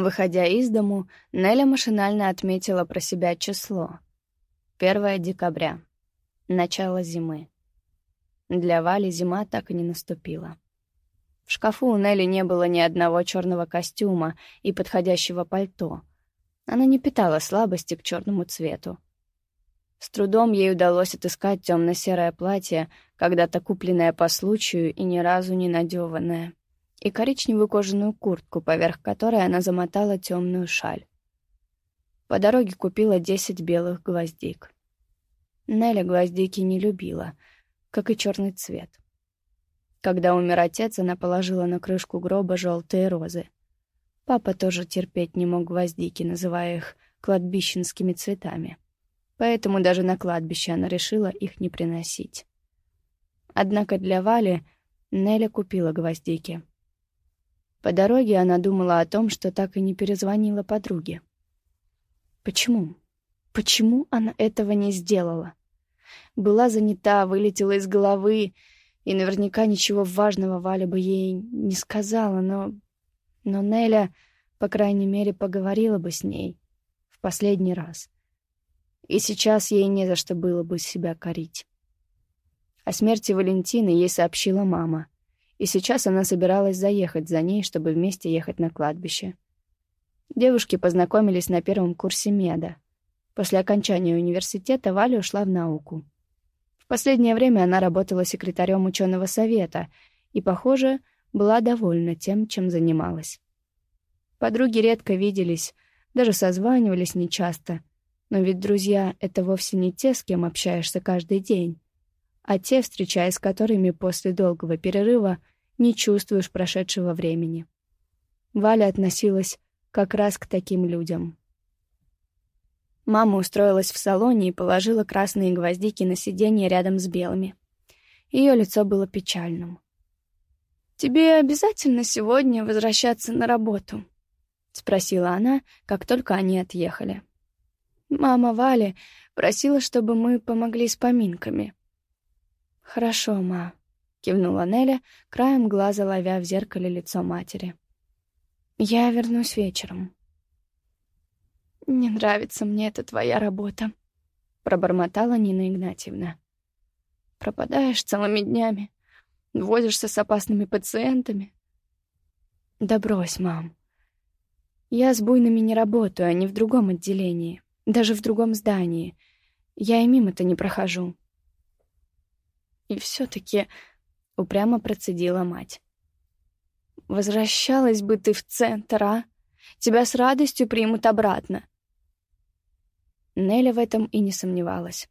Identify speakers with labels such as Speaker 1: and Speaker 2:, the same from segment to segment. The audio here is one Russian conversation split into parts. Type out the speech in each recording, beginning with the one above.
Speaker 1: Выходя из дому, Неля машинально отметила про себя число. 1 декабря. Начало зимы. Для Вали зима так и не наступила. В шкафу у Нелли не было ни одного черного костюма и подходящего пальто. Она не питала слабости к черному цвету. С трудом ей удалось отыскать темно-серое платье, когда-то купленное по случаю и ни разу не надеванное и коричневую кожаную куртку, поверх которой она замотала темную шаль. По дороге купила десять белых гвоздик. Неля гвоздики не любила, как и черный цвет. Когда умер отец, она положила на крышку гроба желтые розы. Папа тоже терпеть не мог гвоздики, называя их кладбищенскими цветами. Поэтому даже на кладбище она решила их не приносить. Однако для Вали Неля купила гвоздики — по дороге она думала о том, что так и не перезвонила подруге. Почему? Почему она этого не сделала? Была занята, вылетела из головы, и наверняка ничего важного Валя бы ей не сказала, но... Но Неля, по крайней мере, поговорила бы с ней в последний раз. И сейчас ей не за что было бы себя корить. О смерти Валентины ей сообщила мама — и сейчас она собиралась заехать за ней, чтобы вместе ехать на кладбище. Девушки познакомились на первом курсе меда. После окончания университета Валя ушла в науку. В последнее время она работала секретарем ученого совета и, похоже, была довольна тем, чем занималась. Подруги редко виделись, даже созванивались нечасто, но ведь друзья — это вовсе не те, с кем общаешься каждый день, а те, встречаясь с которыми после долгого перерыва — не чувствуешь прошедшего времени. Валя относилась как раз к таким людям. Мама устроилась в салоне и положила красные гвоздики на сиденье рядом с белыми. Ее лицо было печальным. «Тебе обязательно сегодня возвращаться на работу?» — спросила она, как только они отъехали. «Мама Вали просила, чтобы мы помогли с поминками». «Хорошо, ма», — кивнула Неля, краем глаза ловя в зеркале лицо матери. «Я вернусь вечером». «Не нравится мне эта твоя работа», — пробормотала Нина Игнатьевна. «Пропадаешь целыми днями, возишься с опасными пациентами». «Да брось, мам. Я с буйными не работаю, а не в другом отделении, даже в другом здании. Я и мимо-то не прохожу». «И все-таки упрямо процедила мать. «Возвращалась бы ты в центр, а? Тебя с радостью примут обратно». Неля в этом и не сомневалась.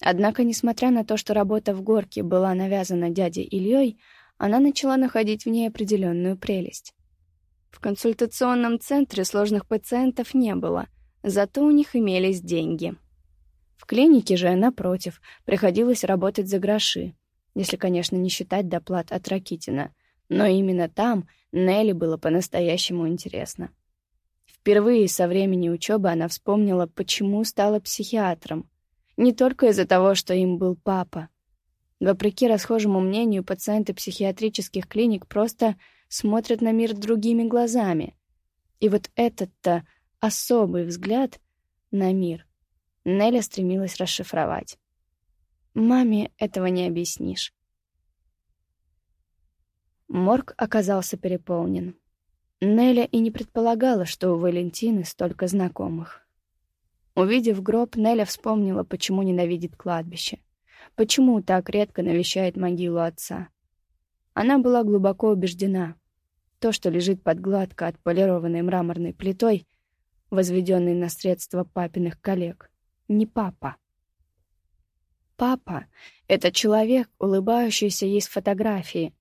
Speaker 1: Однако, несмотря на то, что работа в горке была навязана дядей Ильей, она начала находить в ней определенную прелесть. В консультационном центре сложных пациентов не было, зато у них имелись деньги. В клинике же, напротив, приходилось работать за гроши, если, конечно, не считать доплат от Ракитина. Но именно там Нелли было по-настоящему интересно. Впервые со времени учебы она вспомнила, почему стала психиатром. Не только из-за того, что им был папа. Вопреки расхожему мнению, пациенты психиатрических клиник просто смотрят на мир другими глазами. И вот этот-то особый взгляд на мир Нелли стремилась расшифровать. Маме этого не объяснишь. Морг оказался переполнен. Неля и не предполагала, что у Валентины столько знакомых. Увидев гроб, Неля вспомнила, почему ненавидит кладбище, почему так редко навещает могилу отца. Она была глубоко убеждена, то, что лежит под гладко отполированной мраморной плитой, возведенной на средства папиных коллег, не папа. Папа — это человек, улыбающийся ей с фотографии.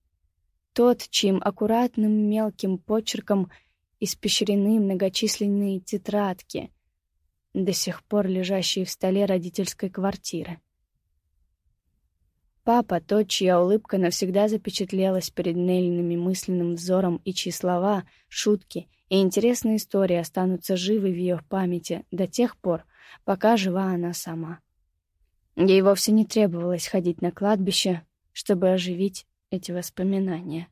Speaker 1: Тот, чьим аккуратным мелким почерком испещрены многочисленные тетрадки, до сих пор лежащие в столе родительской квартиры. Папа — тот, чья улыбка навсегда запечатлелась перед Неллиным мысленным взором и чьи слова, шутки и интересные истории останутся живы в ее памяти до тех пор, пока жива она сама. Ей вовсе не требовалось ходить на кладбище, чтобы оживить эти воспоминания.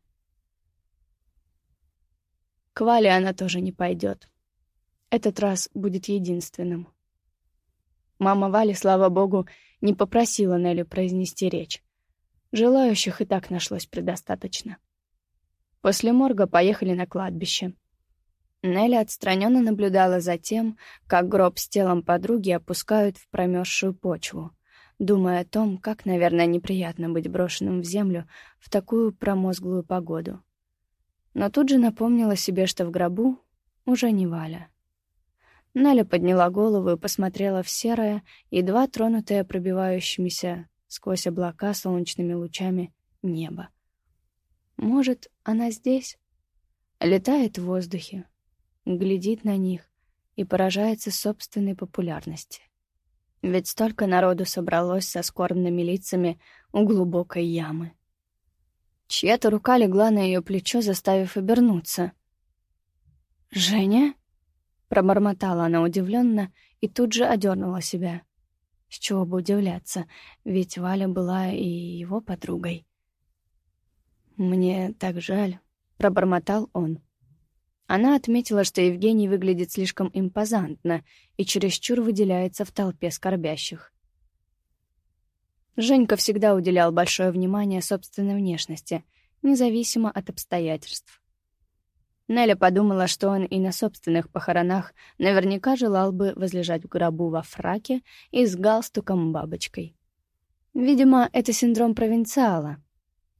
Speaker 1: К Вале она тоже не пойдет. Этот раз будет единственным. Мама Вали, слава богу, не попросила Нелли произнести речь. Желающих и так нашлось предостаточно. После морга поехали на кладбище. Нелли отстраненно наблюдала за тем, как гроб с телом подруги опускают в промерзшую почву, думая о том, как, наверное, неприятно быть брошенным в землю в такую промозглую погоду. Но тут же напомнила себе, что в гробу уже не Валя. Наля подняла голову и посмотрела в серое, едва тронутое пробивающимися сквозь облака солнечными лучами небо. Может, она здесь? Летает в воздухе, глядит на них и поражается собственной популярности. Ведь столько народу собралось со скорбными лицами у глубокой ямы. Чья-то рука легла на ее плечо, заставив обернуться. «Женя?» Пробормотала она удивленно и тут же одернула себя. С чего бы удивляться, ведь Валя была и его подругой. «Мне так жаль», — пробормотал он. Она отметила, что Евгений выглядит слишком импозантно и чересчур выделяется в толпе скорбящих. Женька всегда уделял большое внимание собственной внешности, независимо от обстоятельств. Неля подумала, что он и на собственных похоронах наверняка желал бы возлежать в гробу во фраке и с галстуком-бабочкой. Видимо, это синдром провинциала.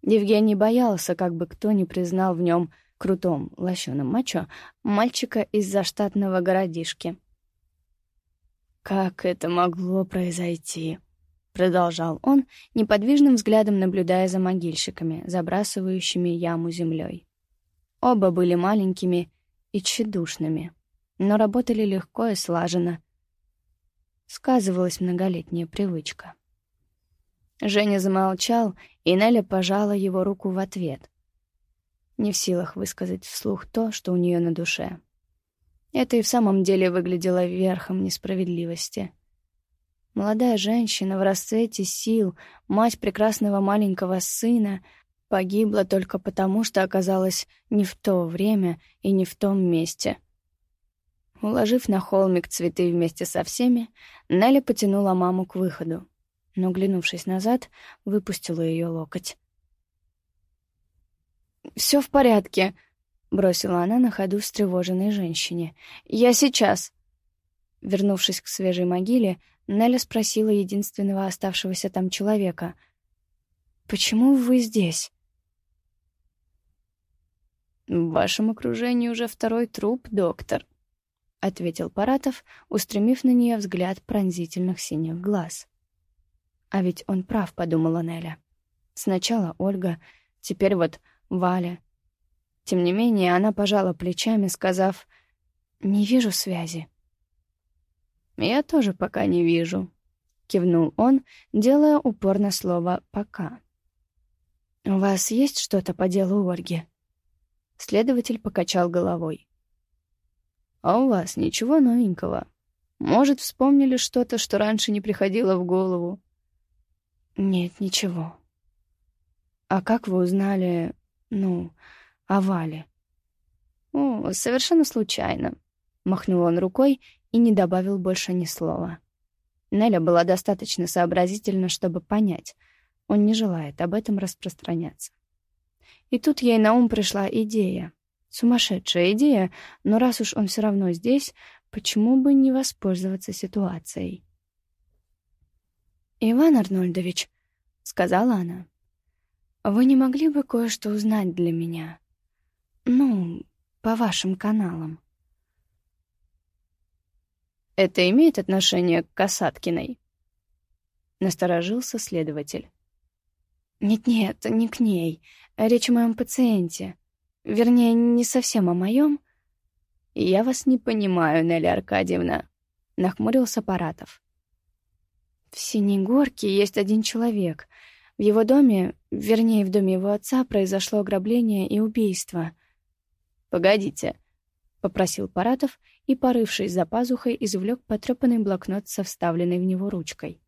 Speaker 1: Евгений боялся, как бы кто ни признал в нем крутом, лощеном мачо, мальчика из заштатного городишки. «Как это могло произойти?» — продолжал он, неподвижным взглядом наблюдая за могильщиками, забрасывающими яму землей. Оба были маленькими и тщедушными, но работали легко и слаженно. Сказывалась многолетняя привычка. Женя замолчал, и Неля пожала его руку в ответ. Не в силах высказать вслух то, что у нее на душе. Это и в самом деле выглядело верхом несправедливости. Молодая женщина в расцвете сил, мать прекрасного маленького сына — Погибла только потому, что оказалась не в то время и не в том месте. Уложив на холмик цветы вместе со всеми, Нелли потянула маму к выходу, но, глянувшись назад, выпустила ее локоть. «Все в порядке», — бросила она на ходу встревоженной женщине. «Я сейчас». Вернувшись к свежей могиле, Нелли спросила единственного оставшегося там человека. «Почему вы здесь?» «В вашем окружении уже второй труп, доктор», — ответил Паратов, устремив на нее взгляд пронзительных синих глаз. «А ведь он прав», — подумала Неля. «Сначала Ольга, теперь вот Валя». Тем не менее, она пожала плечами, сказав «Не вижу связи». «Я тоже пока не вижу», — кивнул он, делая упор на слово «пока». «У вас есть что-то по делу Ольги?» Следователь покачал головой. «А у вас ничего новенького? Может, вспомнили что-то, что раньше не приходило в голову?» «Нет, ничего». «А как вы узнали, ну, о Вале?» «О, совершенно случайно», — махнул он рукой и не добавил больше ни слова. Неля была достаточно сообразительна, чтобы понять, он не желает об этом распространяться. И тут ей на ум пришла идея. Сумасшедшая идея, но раз уж он все равно здесь, почему бы не воспользоваться ситуацией? «Иван Арнольдович», — сказала она, — «вы не могли бы кое-что узнать для меня? Ну, по вашим каналам?» «Это имеет отношение к Касаткиной?» Насторожился следователь. «Нет-нет, не к ней. Речь о моем пациенте. Вернее, не совсем о моем. «Я вас не понимаю, Нелли Аркадьевна», — нахмурился Паратов. «В Синей Горке есть один человек. В его доме, вернее, в доме его отца, произошло ограбление и убийство». «Погодите», — попросил Паратов и, порывшись за пазухой, извлек потрепанный блокнот со вставленной в него ручкой.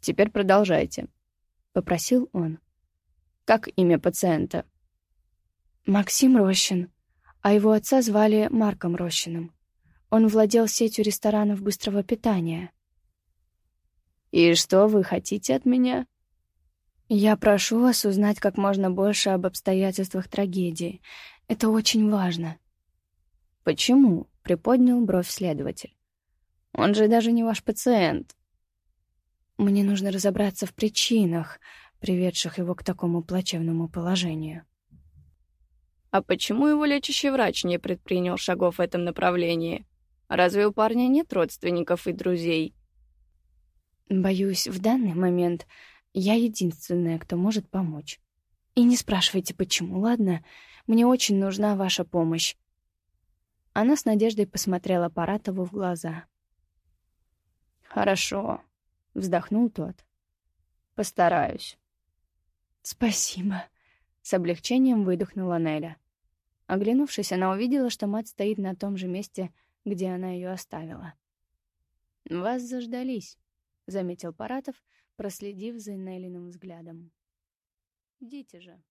Speaker 1: «Теперь продолжайте», — попросил он. Как имя пациента? Максим Рощин, а его отца звали Марком Рощиным. Он владел сетью ресторанов быстрого питания.
Speaker 2: «И что вы хотите от меня?»
Speaker 1: «Я прошу вас узнать как можно больше об обстоятельствах трагедии. Это очень важно».
Speaker 2: «Почему?» — приподнял бровь следователь. «Он же даже не ваш пациент».
Speaker 1: «Мне нужно разобраться в причинах, приведших его к такому плачевному положению».
Speaker 2: «А почему его лечащий врач не предпринял шагов в этом направлении? Разве у парня нет родственников и друзей?»
Speaker 1: Боюсь, в данный момент я единственная, кто может помочь. И не спрашивайте, почему, ладно? Мне очень нужна ваша помощь. Она с надеждой посмотрела Паратову в глаза.
Speaker 2: «Хорошо», — вздохнул тот. «Постараюсь».
Speaker 1: «Спасибо», — с облегчением выдохнула Неля. Оглянувшись, она увидела, что мать стоит на том же месте, где она ее оставила.
Speaker 2: «Вас заждались».
Speaker 1: — заметил Паратов, проследив за Неллиным взглядом. «Идите же».